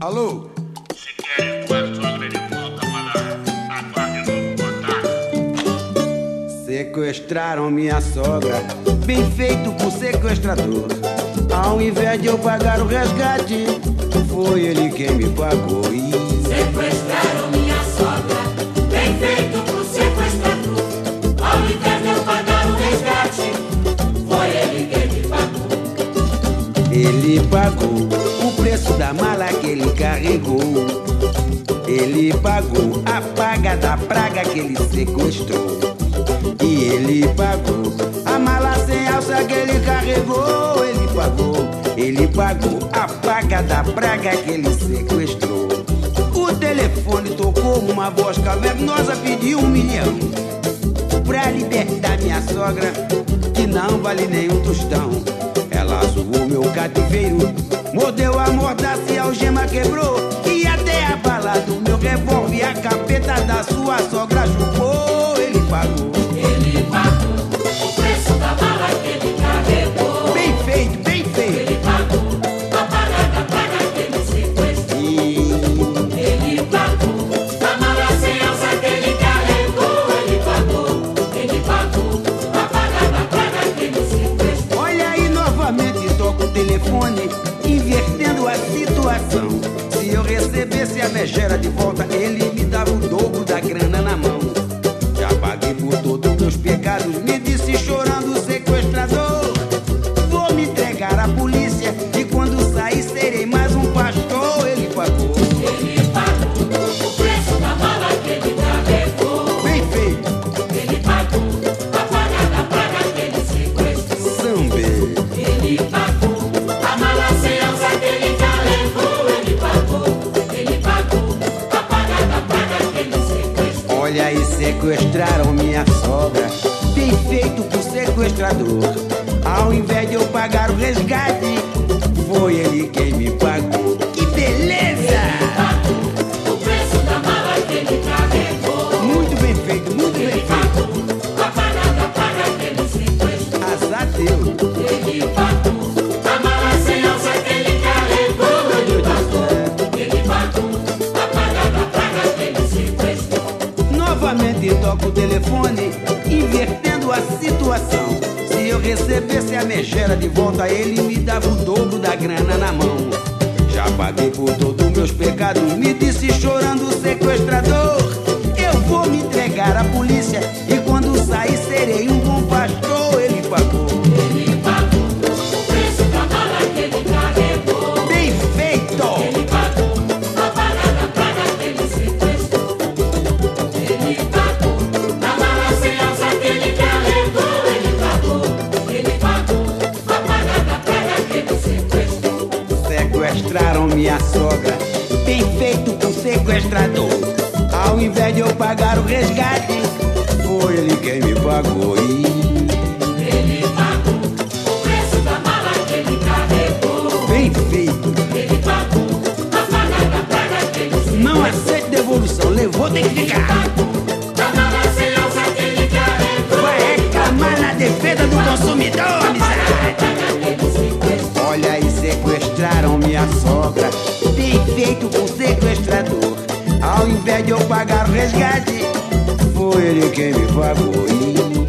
Alô? Se querem tua sogra de volta, malandro, aguarde novo contato. Sequestraram minha sogra, bem feito por sequestrador. Ao invés de eu pagar o resgate, foi ele quem me pagou. E Sequestraram minha sogra, bem feito pro sequestrador. Ao invés de eu pagar o resgate, foi ele quem me pagou. ele pagou preço da mala que ele carregou. Ele pagou a paga da praga que ele sequestrou. E ele pagou a mala sem alça que ele carregou. Ele pagou, ele pagou a paga da praga que ele sequestrou. O telefone tocou, uma voz cavernosa pediu um milhão pra libertar minha sogra, que não vale nem um tostão. Ela zoou meu cativeiro, mordeu a mordaça e a algema quebrou. E até a bala do meu revólver, a capeta da sua sogra chupou. Ele pagou. Ele pagou o preço da mala que ele carregou. Bem feito, bem feito. Ele pagou a paga da praga que ele sequestrou. E Ele pagou a mala sem alça que ele carregou. Ele pagou, ele pagou a paga que ele sequestrou. olha aí novamente toca o telefone, invertendo a situação. Se eu recebesse a megera de volta, Olha aí, sequestraram minha sogra. Bem feito pro sequestrador. Ao invés de eu pagar o resgate, foi ele quem eu recebesse a megera de volta, ele me dava o dobro da grana na mão. Já paguei por todos meus pecados, me disse chorando o sequestrador. Eu vou me Sequestraram minha sogra, bem feito pro sequestrador. Ao invés de eu pagar o resgate, foi ele quem me pagou. E Ele pagou o preço da mala que ele carregou. bem feito, Ele pagou a paga da praga que ele sequestrou. não aceito devolução, levou, tem que ficar. Minha sogra, bem feito pro sequestrador. Ao invés de eu pagar o resgate, foi ele quem me pagou